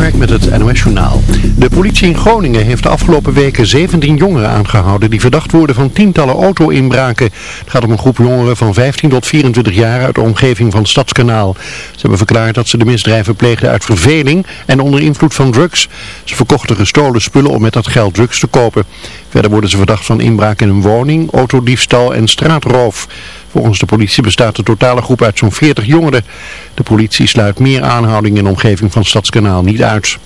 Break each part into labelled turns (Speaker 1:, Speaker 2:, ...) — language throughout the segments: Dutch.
Speaker 1: Met het NOS Journaal. De politie in Groningen heeft de afgelopen weken 17 jongeren aangehouden die verdacht worden van tientallen auto-inbraken. Het gaat om een groep jongeren van 15 tot 24 jaar uit de omgeving van Stadskanaal. Ze hebben verklaard dat ze de misdrijven pleegden uit verveling en onder invloed van drugs. Ze verkochten gestolen spullen om met dat geld drugs te kopen. Verder worden ze verdacht van inbraak in een woning, autodiefstal en straatroof. Volgens de politie bestaat de totale groep uit zo'n 40 jongeren. De politie sluit meer aanhoudingen in de omgeving van Stadskanaal niet uit.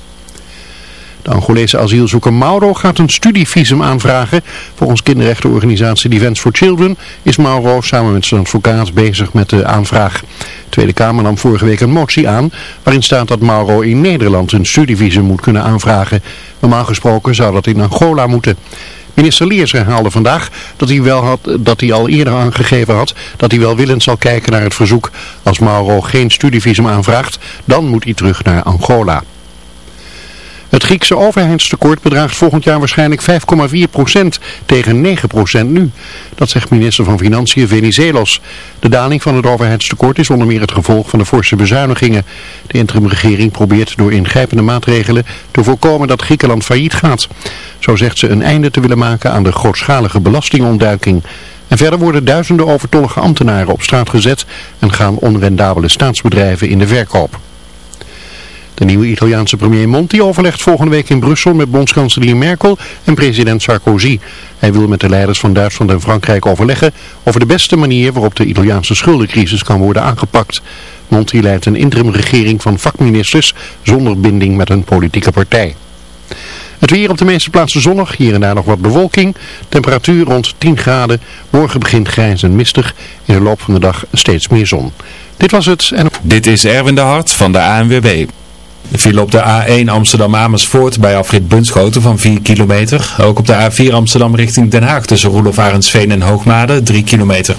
Speaker 1: De Angolese asielzoeker Mauro gaat een studievisum aanvragen. Volgens kinderrechtenorganisatie Defence for Children is Mauro samen met zijn advocaat bezig met de aanvraag. De Tweede Kamer nam vorige week een motie aan waarin staat dat Mauro in Nederland een studievisum moet kunnen aanvragen. Normaal gesproken zou dat in Angola moeten. Minister Leers herhaalde vandaag dat hij, wel had, dat hij al eerder aangegeven had dat hij welwillend zal kijken naar het verzoek. Als Mauro geen studievisum aanvraagt, dan moet hij terug naar Angola. Het Griekse overheidstekort bedraagt volgend jaar waarschijnlijk 5,4% tegen 9% nu. Dat zegt minister van Financiën Venizelos. De daling van het overheidstekort is onder meer het gevolg van de forse bezuinigingen. De interimregering probeert door ingrijpende maatregelen te voorkomen dat Griekenland failliet gaat. Zo zegt ze een einde te willen maken aan de grootschalige belastingontduiking. En verder worden duizenden overtollige ambtenaren op straat gezet en gaan onrendabele staatsbedrijven in de verkoop. De nieuwe Italiaanse premier Monti overlegt volgende week in Brussel met bondskanselier Merkel en president Sarkozy. Hij wil met de leiders van Duitsland en Frankrijk overleggen over de beste manier waarop de Italiaanse schuldencrisis kan worden aangepakt. Monti leidt een interimregering van vakministers zonder binding met een politieke partij. Het weer op de meeste plaatsen zonnig, hier en daar nog wat bewolking. Temperatuur rond 10 graden. Morgen begint grijs en mistig. In de loop van de dag steeds meer zon. Dit was het. En...
Speaker 2: Dit is Erwin de Hart van de ANWB. Er viel op de A1 Amsterdam-Amersfoort bij Afrit Bunschoten van 4 kilometer. Ook op de A4 Amsterdam richting Den Haag tussen Roelof Arendsveen en Hoogmade 3 kilometer.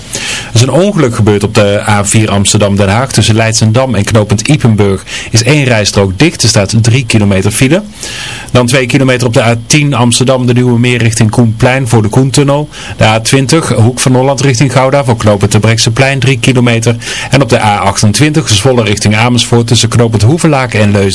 Speaker 2: Er is een ongeluk gebeurd op de A4 Amsterdam-Den Haag tussen Leidsendam en knooppunt Ipenburg. Is één rijstrook dicht, er staat 3 kilometer file. Dan 2 kilometer op de A10 Amsterdam de Nieuwe Meer richting Koenplein voor de Koentunnel. De A20 Hoek van Holland richting Gouda voor knooppunt de Brekselplein 3 kilometer. En op de A28 Zwolle richting Amersfoort tussen knooppunt Hoevelaken en Leusden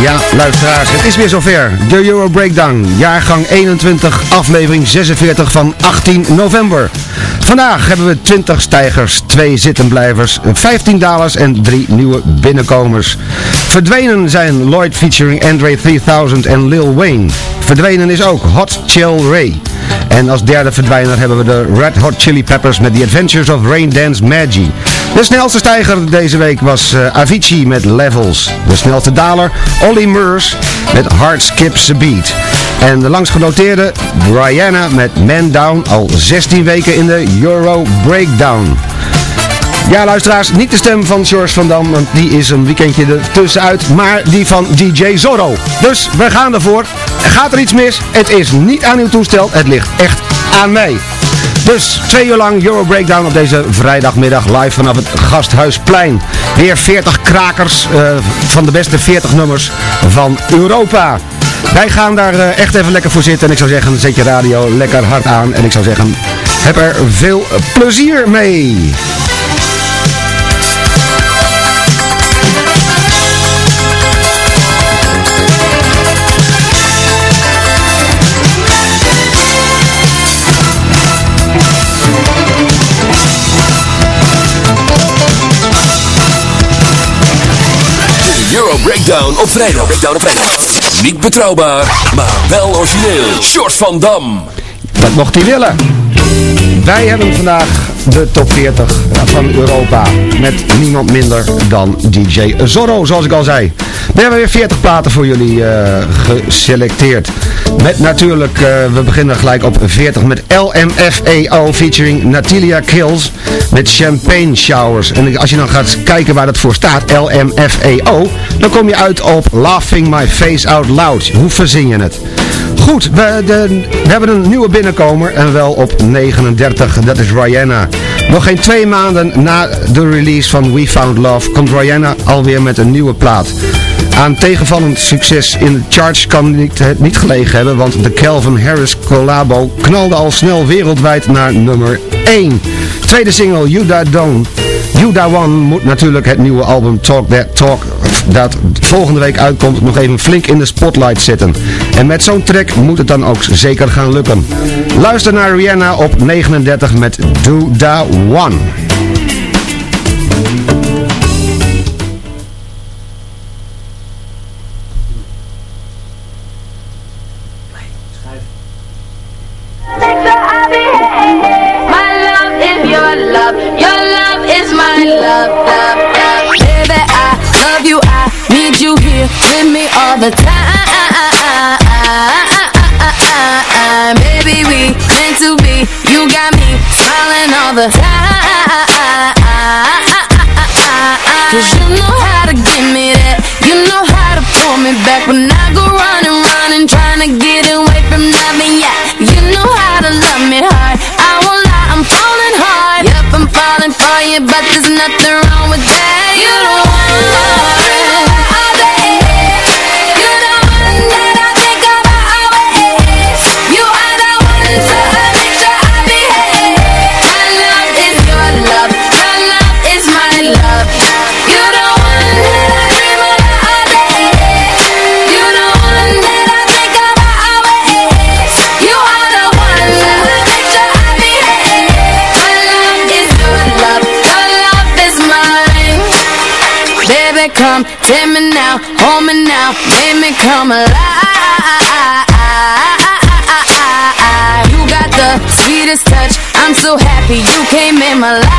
Speaker 3: Ja, luisteraars, het is weer zover. De Euro Breakdown, jaargang 21, aflevering 46 van 18 november. Vandaag hebben we 20 stijgers, 2 zittenblijvers, 15 dalers en 3 nieuwe binnenkomers. Verdwenen zijn Lloyd featuring Andre 3000 en Lil Wayne. Verdwenen is ook Hot Chill Ray. En als derde verdwijner hebben we de Red Hot Chili Peppers met The Adventures of Rain Dance Magi. De snelste stijger deze week was eh, Avicii met Levels. De snelste daler Olly Murs met Hard Skips a Beat. En de langst genoteerde Rihanna met Man Down al 16 weken in de Euro Breakdown. Ja, luisteraars, niet de stem van George van Dam, want die is een weekendje er tussenuit, maar die van DJ Zorro. Dus we gaan ervoor. Gaat er iets mis? Het is niet aan uw toestel, het ligt echt aan mij. Dus twee uur lang Euro Breakdown op deze vrijdagmiddag live vanaf het Gasthuisplein. Weer 40 krakers eh, van de beste 40 nummers van Europa. Wij gaan daar eh, echt even lekker voor zitten en ik zou zeggen, zet je radio lekker hard aan. En ik zou zeggen, heb er veel plezier mee.
Speaker 4: Breakdown op vrijdag. Breakdown op vrijdag. Niet betrouwbaar, maar wel origineel. Short van Dam.
Speaker 3: Dat mocht hij willen. Wij hebben vandaag de top 40 van Europa. Met niemand minder dan DJ Zorro, zoals ik al zei. We hebben weer 40 platen voor jullie eh, geselecteerd. Met natuurlijk, eh, we beginnen gelijk op 40 met LMFAO featuring Natalia Kills. Met Champagne Showers. En als je dan gaat kijken waar dat voor staat, LMFAO, dan kom je uit op Laughing My Face Out Loud. Hoe verzin je het? Goed, we, de- we hebben een nieuwe binnenkomer en wel op 39, dat is Rihanna. Nog geen twee maanden na de release van We Found Love komt Rihanna alweer met een nieuwe plaat. Aan tegenvallend succes in de charts kan het niet gelegen hebben, want de Calvin Harris collabo knalde al snel wereldwijd naar nummer 1. Tweede single, You Da Don't. Da One moet natuurlijk het nieuwe album Talk That Talk, dat volgende week uitkomt, nog even flink in de spotlight zetten. En met zo'n track moet het dan ook zeker gaan lukken. Luister naar Rihanna op 39 met Da One.
Speaker 5: The. Cause you know how to give me that, you know how to pull me back when I go running, running, trying to get away from nothing, yeah. You know how to love me hard, I won't lie, I'm falling hard. Yep, I'm falling for you, but now, make me come alive. You got the sweetest touch, I'm so happy you came in my life.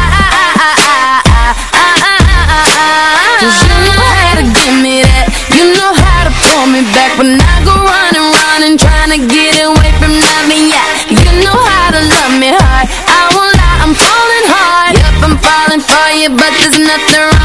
Speaker 5: Cause you know how to give me that, you know how to pull me back when I go running, running, trying to get away from nothing, yeah. You know how to love me hard, I won't lie, I'm falling hard. Yep, I'm falling for you, but there's nothing wrong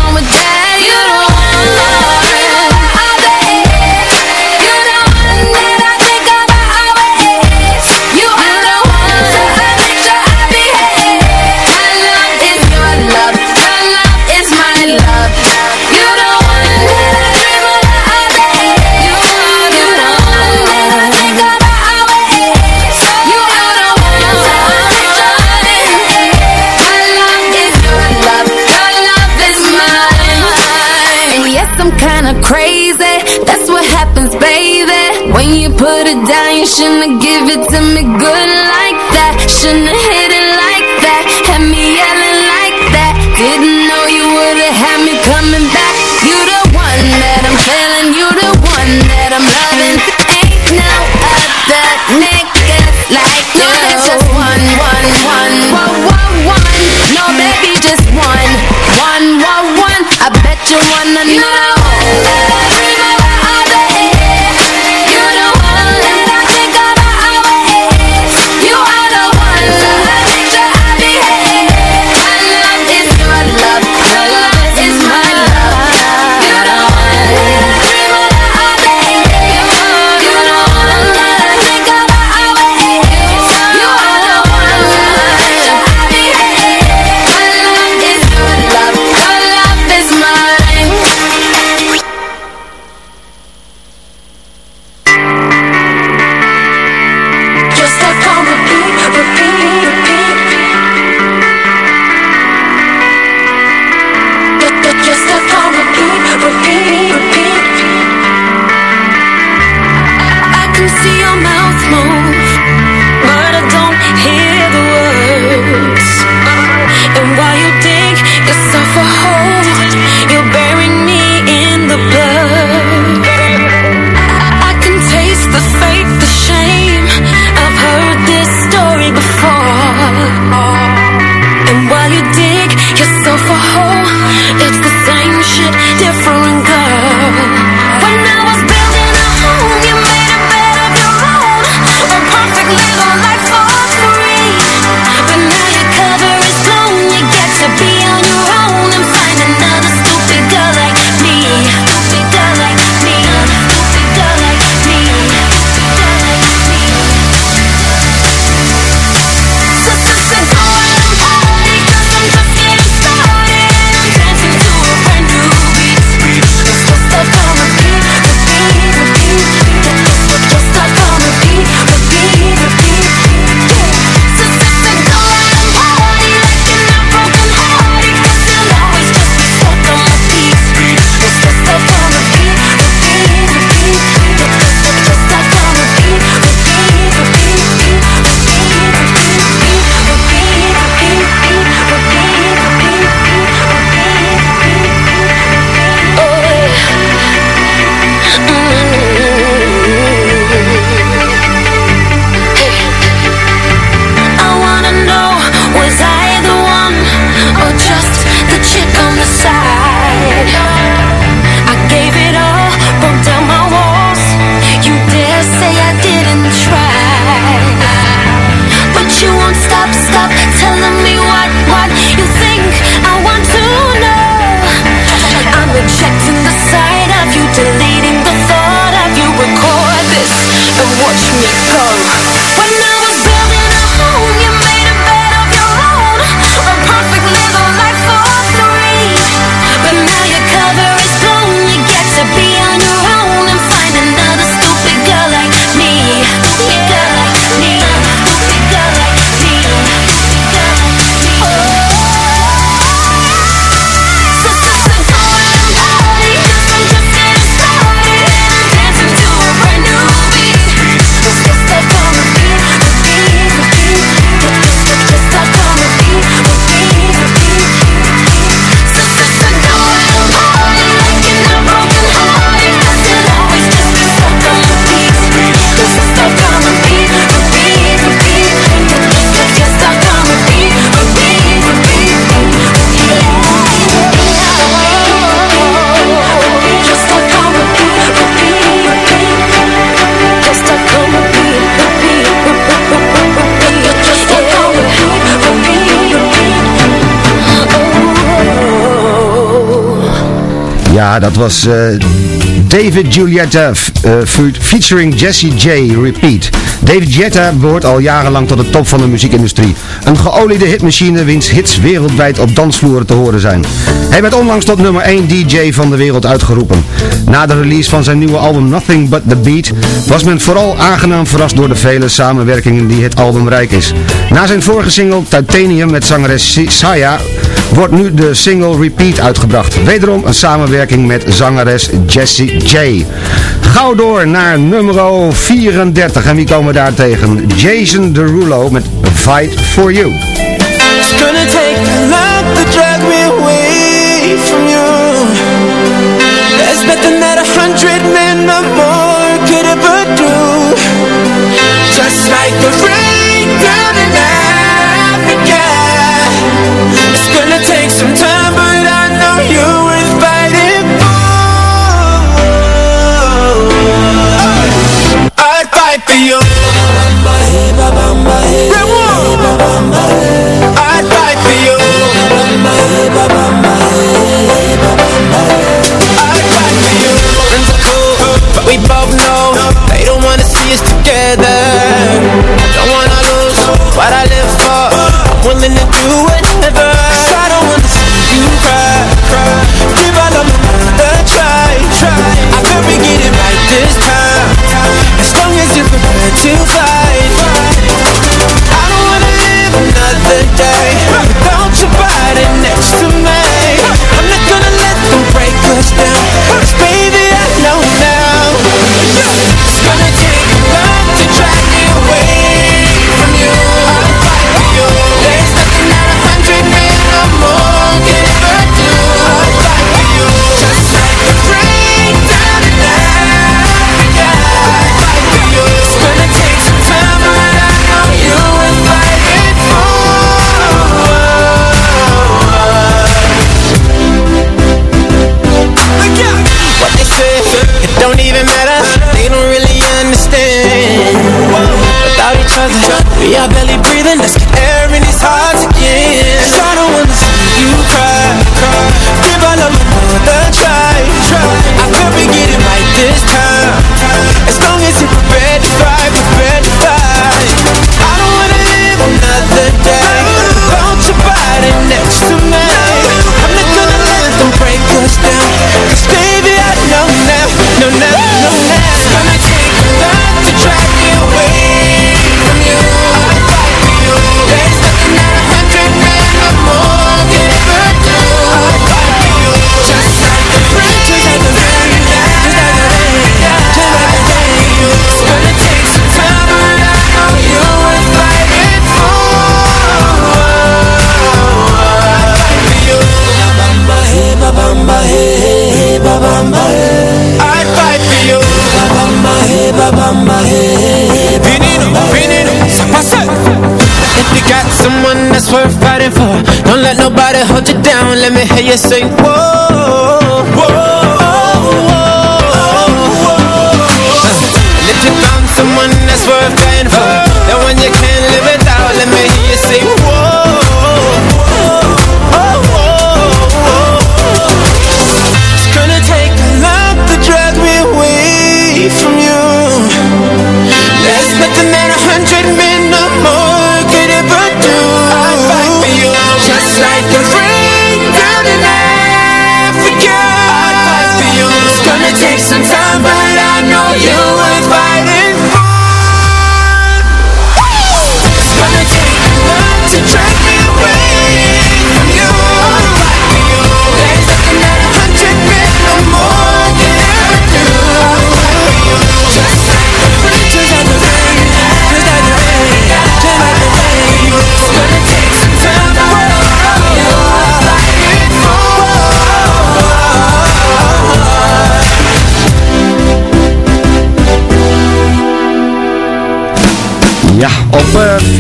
Speaker 5: kinda crazy. That's what happens, baby. When you put it down, you shouldn't give it to me good like that. Shouldn't hit it like that. Had me yelling like that. Didn't know you would've had me coming back. You the one that I'm feeling. You the one that I'm loving. Ain't no other nigga like you. No, There's just one, one, one, one, one, one. No, baby, just one, one, one, one. I bet you wanna know.
Speaker 6: Ja, dat was eh, David Julietta eh, featuring Jesse J. Repeat. David Jetta behoort al jarenlang tot de top van de muziekindustrie. Een geoliede hitmachine wiens hits wereldwijd op dansvloeren te horen zijn. Hij werd onlangs tot nummer 1 DJ van de wereld uitgeroepen. Na de release van zijn nieuwe album Nothing But The Beat was men vooral aangenaam verrast door de vele samenwerkingen die het album rijk is. Na zijn vorige single Titanium met zangeres Saya wordt nu de single Repeat uitgebracht. Wederom een samenwerking met zangeres Jessie J gauw door naar nummer 34. En wie komen we daar tegen? Jason Derulo met Fight For You. It's gonna take love to drag me away from you. There's nothing that a hundred men or more could ever do. Just like the rain.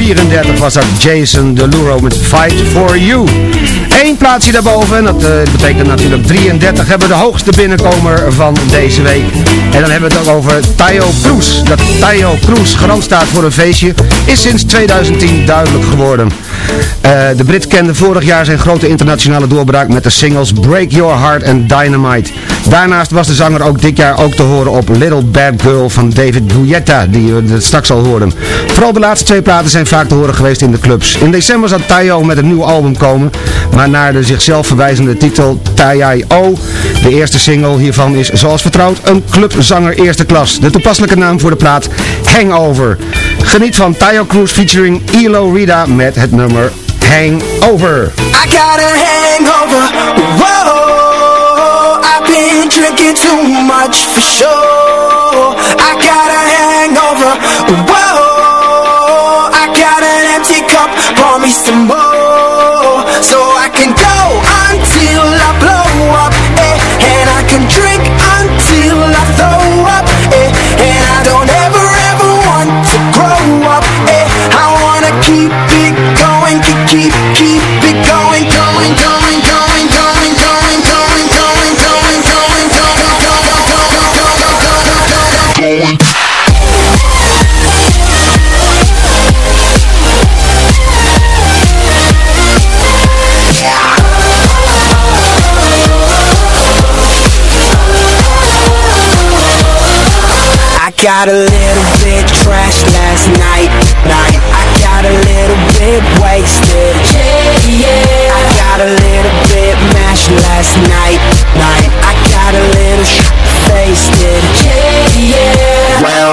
Speaker 6: 34 was dat Jason DeLuro met Fight For You. Eén plaatsje daarboven en dat eh, betekent natuurlijk 33 hebben we de hoogste binnenkomer van deze week. En dan hebben we het ook over Tayo Cruz. Dat Tayo Cruz garant staat voor een feestje is sinds 2010 duidelijk geworden
Speaker 3: de Brit kende vorig jaar zijn grote internationale doorbraak met de singles Break Your Heart en Dynamite. Daarnaast was de zanger ook dit jaar ook te horen op Little Bad Girl van David Guetta, die we straks al hoorden. Vooral de laatste twee platen zijn vaak te horen geweest in de clubs. In december zal Tayo met een nieuw album komen, maar naar de zichzelf verwijzende titel Tayo. De eerste single hiervan is zoals vertrouwd een clubzanger eerste klas. De toepasselijke naam voor de plaat Hangover. Geniet van Tayo Cruz featuring Elo Rida met het nummer Hangover.
Speaker 7: I got a hangover. Whoa, I've been drinking too much for sure. I got a hangover. Whoa, keep keep it going, going, going, going, going, going, going, going, going, going, going, going, going, going. Got a little bit trashed last night, night. Little bit wasted. Yeah, yeah. I got a little bit mashed last night, night. I got a little sh faced. Yeah, yeah. Well,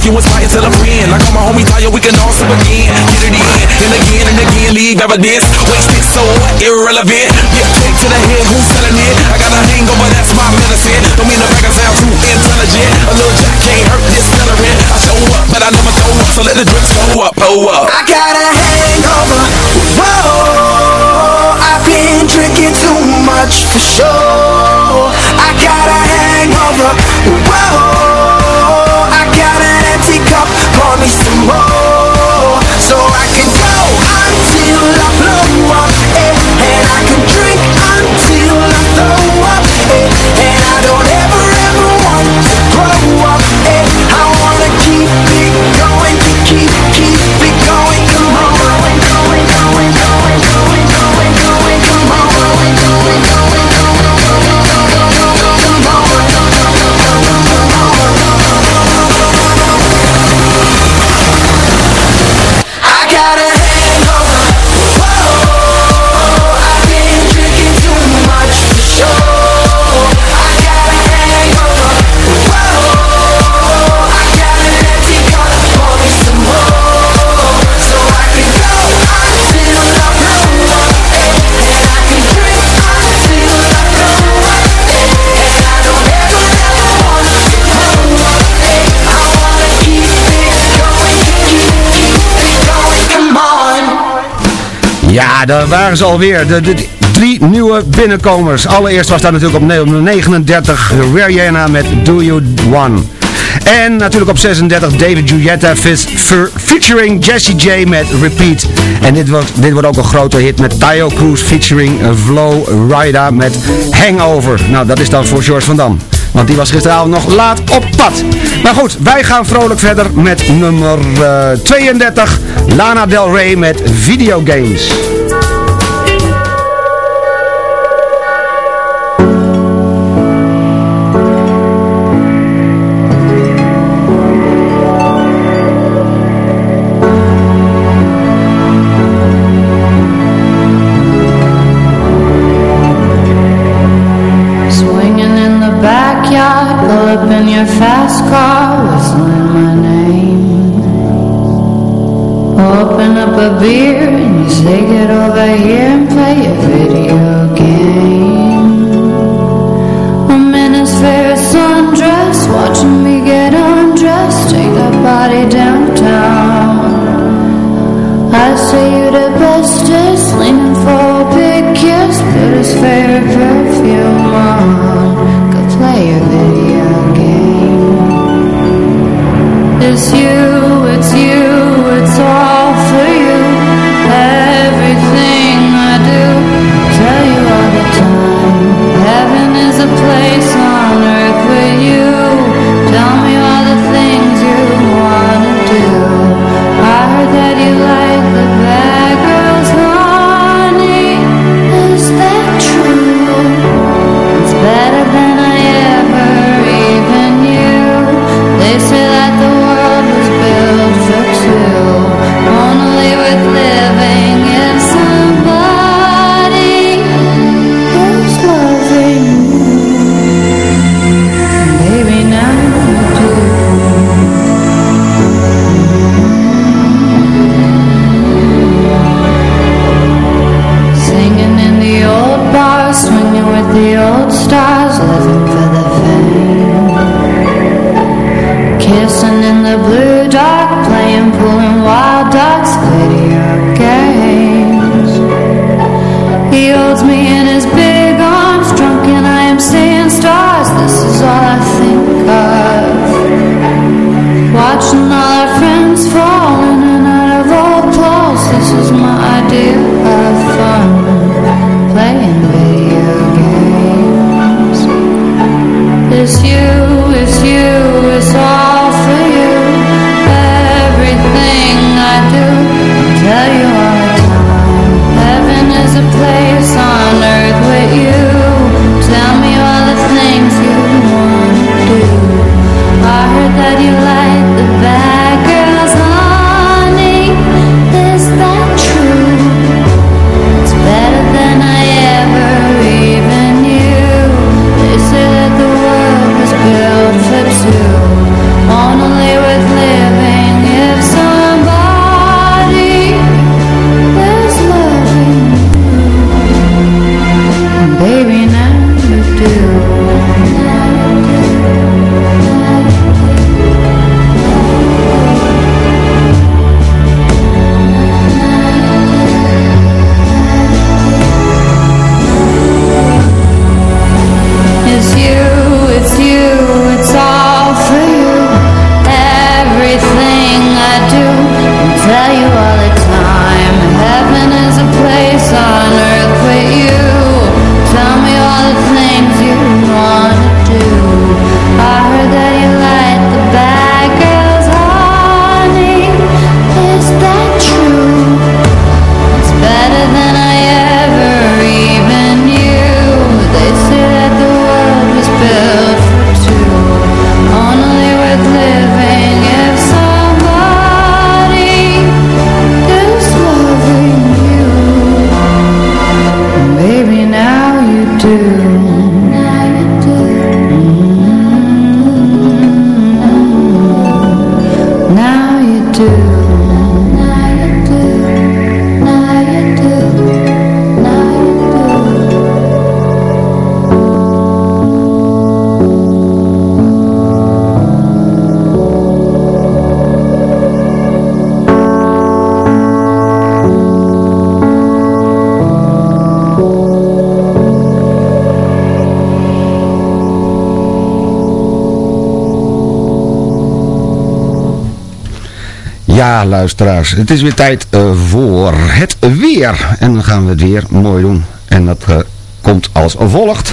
Speaker 8: if you inspire till I'm friend? Like all my homies tired, we can all sip again. Get it in, and again and again, leave evidence. Wasted so? Irrelevant. Get take to the head, who's selling it? I got a hangover, that's my medicine. Don't mean brag, I sound too intelligent. A little jack can't hurt this celery. I show up, but I never throw up, so let the drinks go up, oh up.
Speaker 3: Ja, daar waren ze alweer. De, de, drie nieuwe binnenkomers. Allereerst was daar natuurlijk op nummer 39 Rihanna met Do You One. En natuurlijk op 36 David fer- featuring Jessie J met Repeat. En dit wordt, dit wordt ook een grote hit met Tayo Cruz featuring Flo Rida met Hangover. Nou, dat is dan voor George van Dam. Want die was gisteravond nog laat op pad. Maar goed, wij gaan vrolijk verder met nummer eh, 32. Lana Del Rey met Videogames.
Speaker 9: get over here.
Speaker 3: Ja, luisteraars, het is weer tijd eh, voor het weer. En dan gaan we het weer mooi doen. En dat eh, komt als volgt.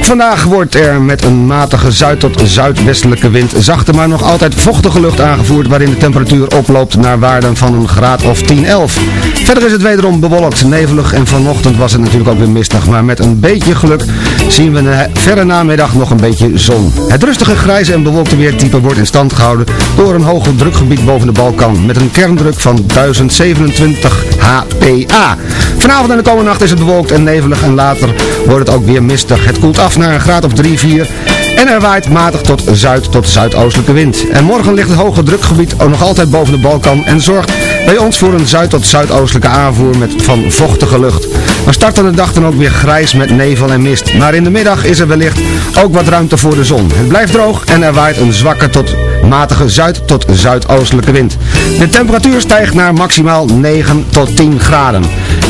Speaker 3: Vandaag wordt er met een matige zuid- tot zuidwestelijke wind zachte, maar nog altijd vochtige lucht aangevoerd, waarin de temperatuur oploopt naar waarden van een graad of 10, 11. Verder is het wederom bewolkt, nevelig en vanochtend was het natuurlijk ook weer mistig, maar met een beetje geluk zien we de verre namiddag nog een beetje zon. Het rustige grijze en bewolkte weertype wordt in stand gehouden door een hoge drukgebied boven de Balkan, met een kerndruk van 1027 HPA. Vanavond en de komende nacht is het bewolkt en nevelig en later wordt het ook weer mistig. Het koelt af naar een graad of 3, 4 en er waait matig tot zuid tot zuidoostelijke wind. En morgen ligt het hoge drukgebied ook nog altijd boven de Balkan en zorgt bij ons voor een zuid tot zuidoostelijke aanvoer met van vochtige lucht. We starten de dag dan ook weer grijs met nevel en mist. Maar in de middag is er wellicht ook wat ruimte voor de zon. Het blijft droog en er waait een zwakke tot matige zuid tot zuidoostelijke wind. De temperatuur stijgt naar maximaal 9 tot 10 graden.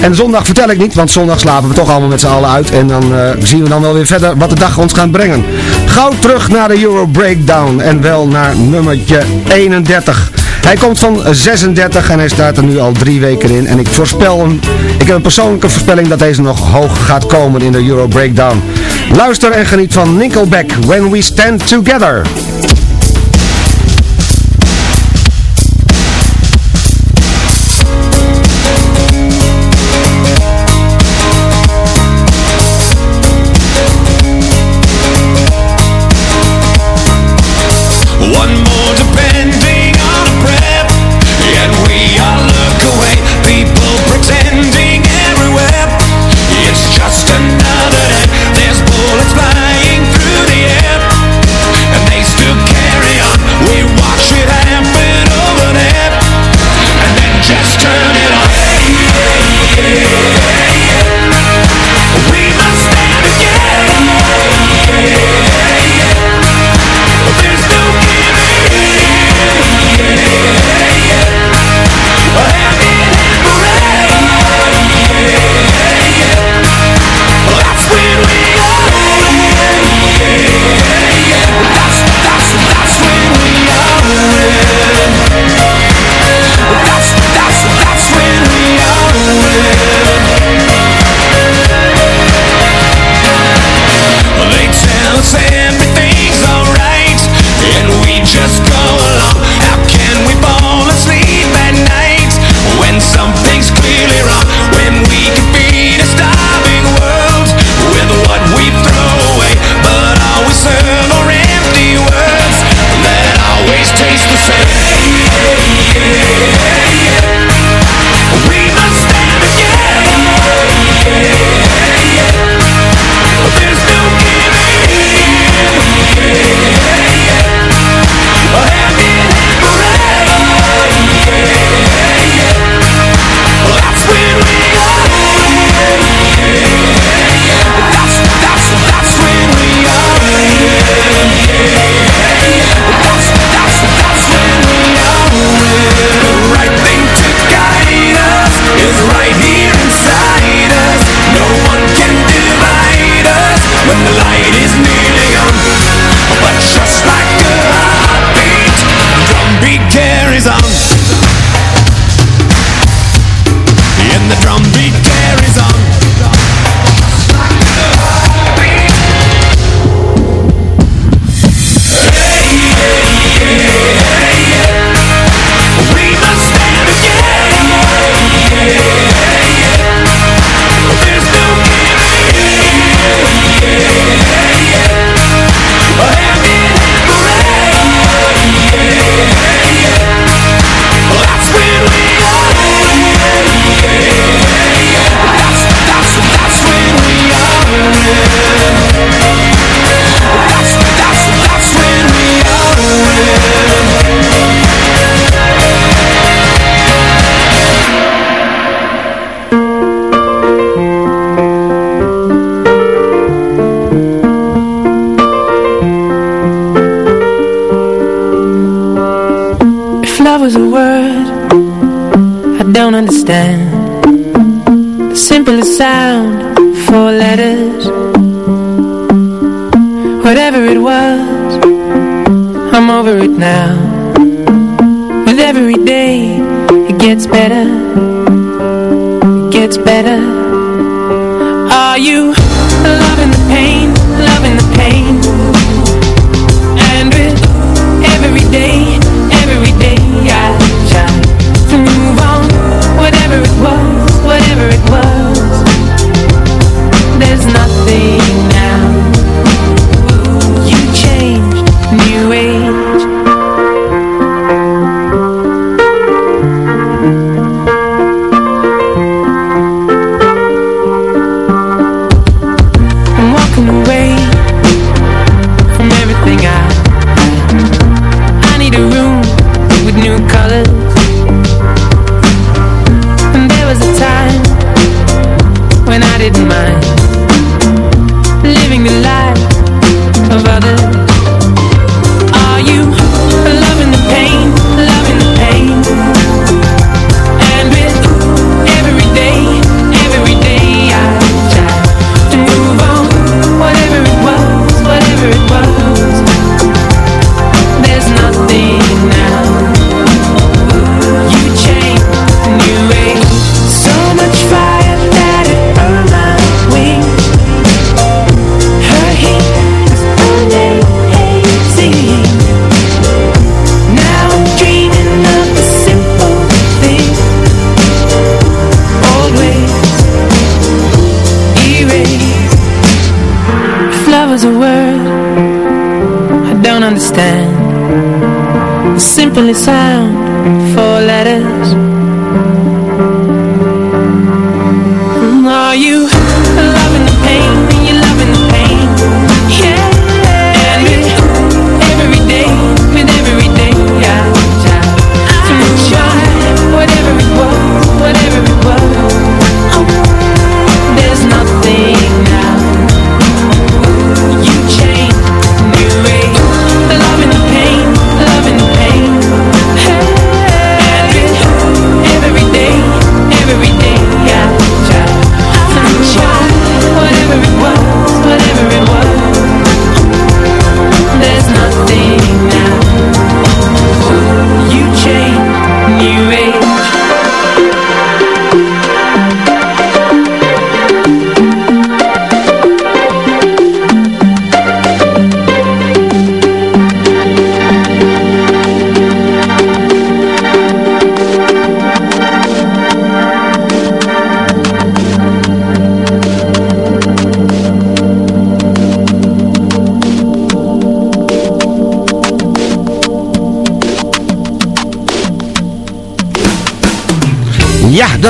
Speaker 3: En zondag vertel ik niet, want zondag slapen we toch allemaal met z'n allen uit. En dan eh, zien we dan wel weer verder wat de dag ons gaat brengen. Gauw terug naar de Euro Breakdown en wel naar nummertje 31. Hij komt van 36 en hij staat er nu al drie weken in. En ik voorspel hem, ik heb een persoonlijke voorspelling dat deze nog hoog gaat komen in de Euro Breakdown. Luister en geniet van Nickelback, When We Stand Together.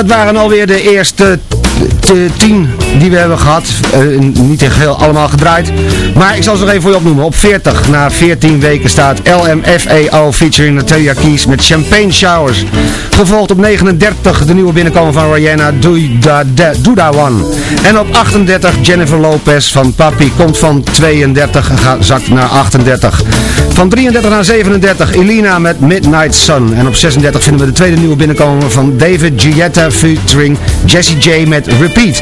Speaker 3: Dat waren alweer de eerste tien die we hebben gehad. Eh, niet in geheel allemaal gedraaid. Maar ik zal ze nog even voor je opnoemen. Op 40 na 14 weken staat LMFAO featuring Natalia Keys met Champagne Showers. Gevolgd op 39 de nieuwe binnenkomen van Rihanna Do One. En op 38 Jennifer Lopez van Papi komt van 32 en gaat, zakt naar 38. Van 33 naar 37 Elina met Midnight Sun. En op 36 vinden we de tweede nieuwe binnenkomer van David Gietta featuring Jessie J met Repeat.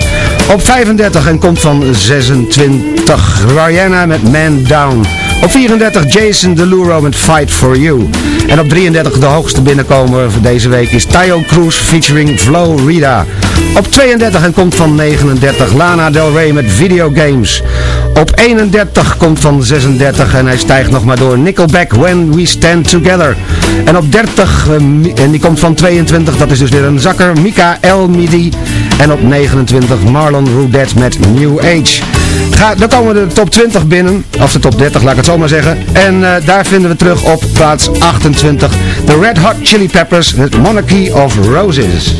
Speaker 3: Op 35 en komt van 26 Rihanna met Man Down. Op 34 Jason Derulo met Fight For You. En op 33 de hoogste binnenkomer voor deze week is Tayo Cruz featuring Flo Rida. Op 32 en komt van 39 Lana Del Rey met Video Games. Op 31 komt van 36 en hij stijgt nog maar door Nickelback When We Stand Together. En op 30, eh, en die komt van 22, dat is dus weer een zakker, Mika El Midi. En op 29 Marlon Rudet met New Age. Ga, dan komen de top 20 binnen, of de top 30 laat ik het zo maar zeggen. En eh, daar vinden we terug op plaats 28 de Red Hot Chili Peppers met Monarchy of Roses.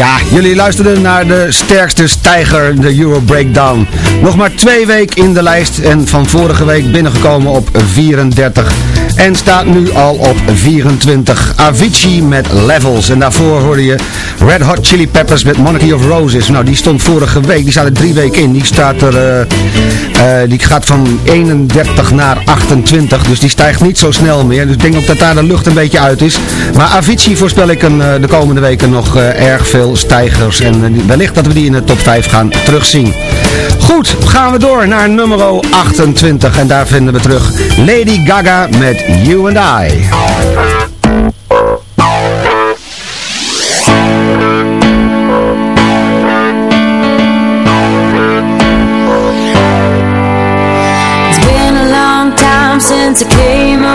Speaker 3: Ja, jullie luisterden naar de sterkste stijger, de Euro Breakdown. Nog maar twee weken in de lijst en van vorige week binnengekomen op 34. En staat nu al op 24. Avicii met Levels. En daarvoor hoorde je Red Hot Chili Peppers met Monarchy of Roses. Nou, die stond vorige week. Die staat er drie weken in. Die, staat er, eh, eh, die gaat van 31 naar 28. Dus die stijgt niet zo snel meer. Dus ik denk ook dat daar de lucht een beetje uit is. Maar Avicii voorspel ik hem eh, de komende weken nog erg veel stijgers. En eh, wellicht dat we die in de top 5 gaan terugzien. Goed, gaan we door naar nummer 28. En daar vinden we terug Lady Gaga met You and I.
Speaker 10: It's been a long time since I came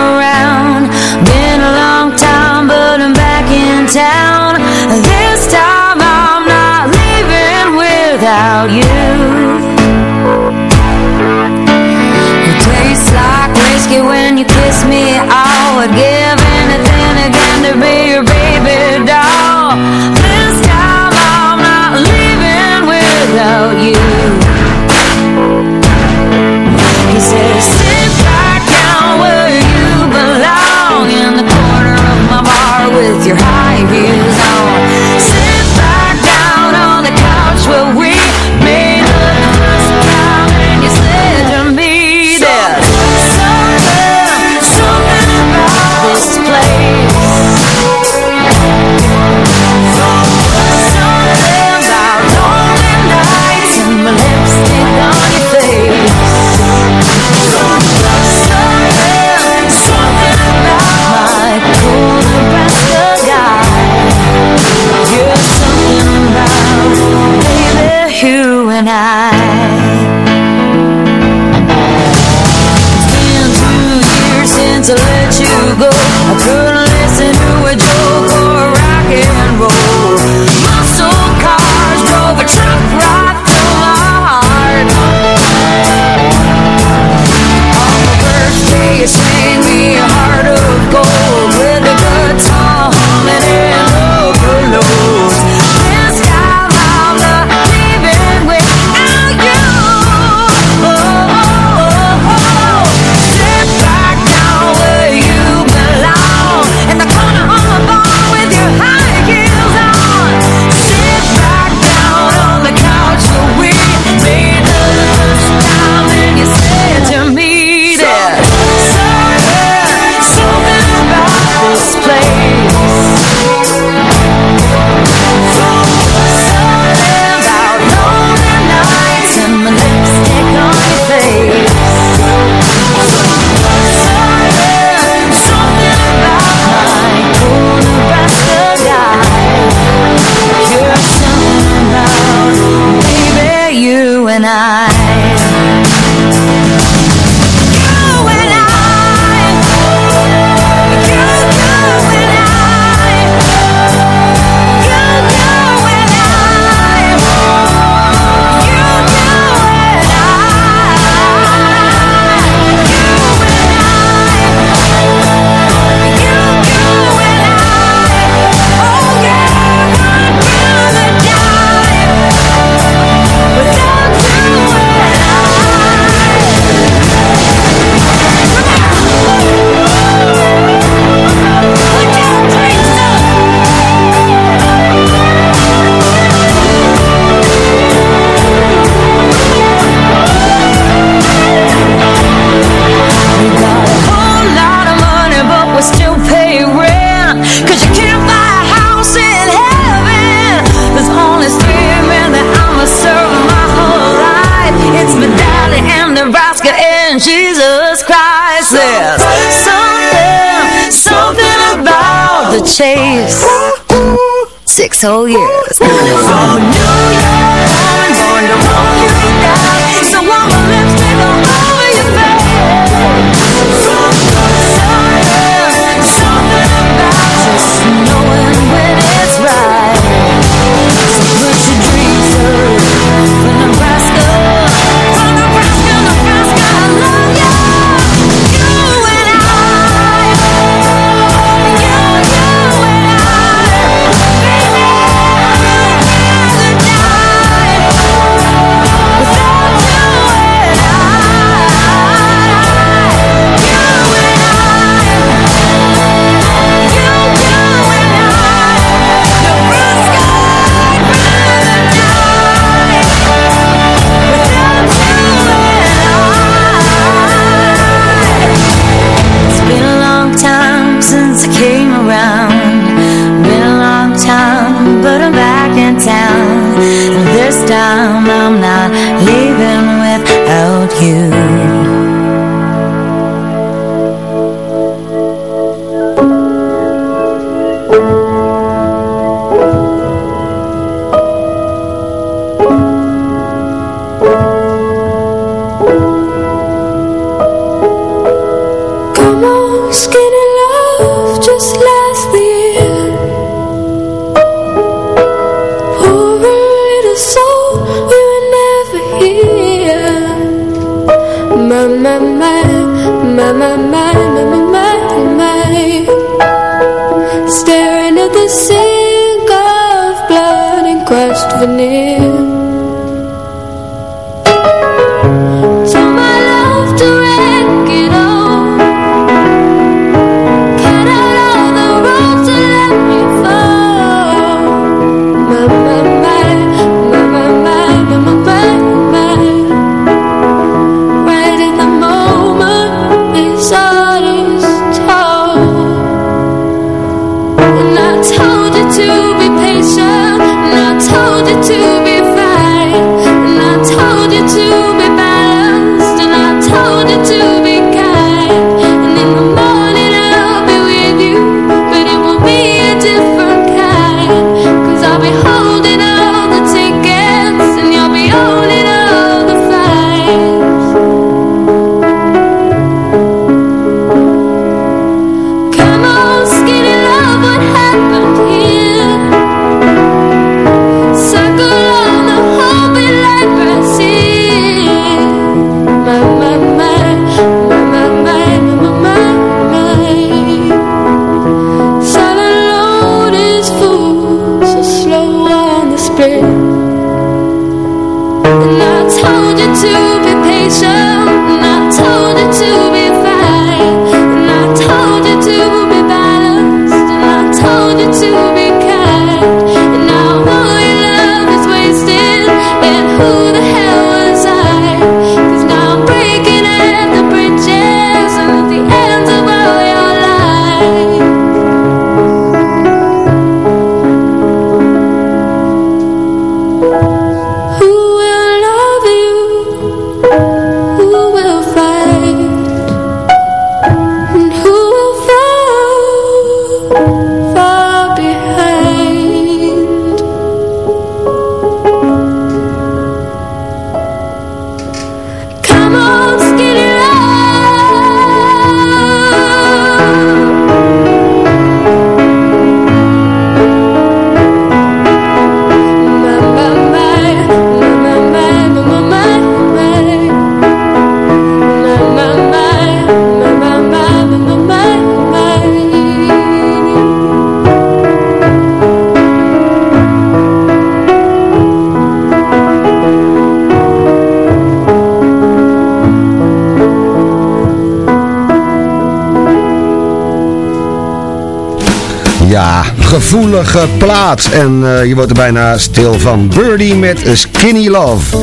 Speaker 3: gevoelige plaat. En uh, je wordt er bijna stil van. Birdie met Skinny Love.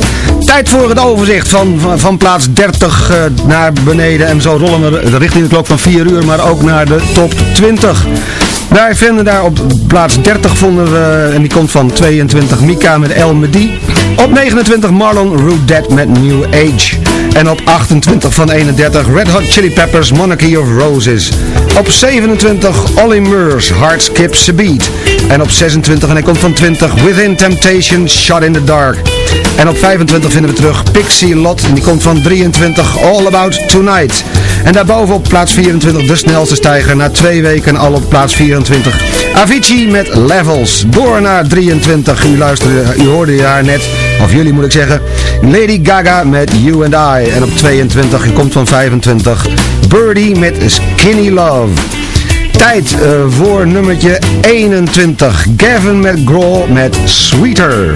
Speaker 3: Tijd voor het overzicht van, van, van plaats 30 uh, naar beneden. En zo rollen we richting de klok van 4 uur, maar ook naar de top 20. Wij vinden daar op plaats 30 vonden we, en die komt van 22, Mika met El Medi. Op 29 Marlon Rudet met New Age. En op 28 van 31 Red Hot Chili Peppers Monarchy of Roses. Op 27 Olly Murs Heart Skips a Beat. En op 26 en hij komt van 20 Within Temptation Shot in the Dark. En op 25 vinden we terug Pixie Lot en die komt van 23 All About Tonight. En daarboven op plaats 24 de snelste stijger na twee weken al op plaats 24. Avicii met Levels. Door naar 23. U luisterde, u hoorde haar net, of jullie moet ik zeggen. Lady Gaga met You and I. En op 22, u komt van 25. Birdie met Skinny Love. Tijd uh, voor nummertje 21. Gavin Grohl met Sweeter.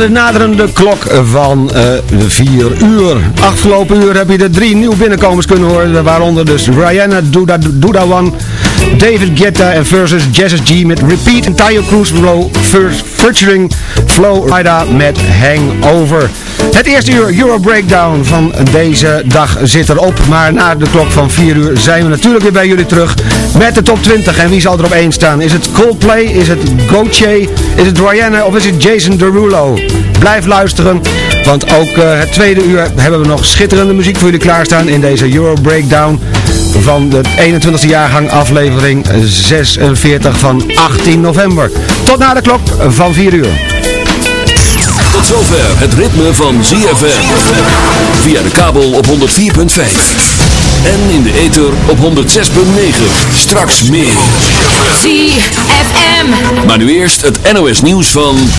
Speaker 3: De naderende klok van eh 4 uur. Afgelopen uur heb je de drie nieuw binnenkomers kunnen horen, waaronder dus Rihanna Duda, Duda One, David Guetta en versus Jazz G met Repeat en Tayo Cruz Flow featuring Flow Rida met Hangover. Het eerste uur Euro Breakdown van deze dag zit erop, maar na de klok van 4 uur zijn we natuurlijk weer bij jullie terug met de top 20. En wie zal er op 1 staan? Is het Coldplay? Is het Gauthier? Is het Rihanna of is het Jason Derulo? Blijf luisteren, want ook eh, het tweede uur hebben we nog schitterende muziek voor jullie klaarstaan in deze Euro Breakdown van de 21e jaargang aflevering 46 van 18 november. Tot na de klok van 4 uur.
Speaker 4: Tot zover het ritme van ZFM. Via de kabel op 104.5. En in de ether op 106.9. Straks meer.
Speaker 11: ZFM.
Speaker 4: Maar nu eerst het NOS nieuws van...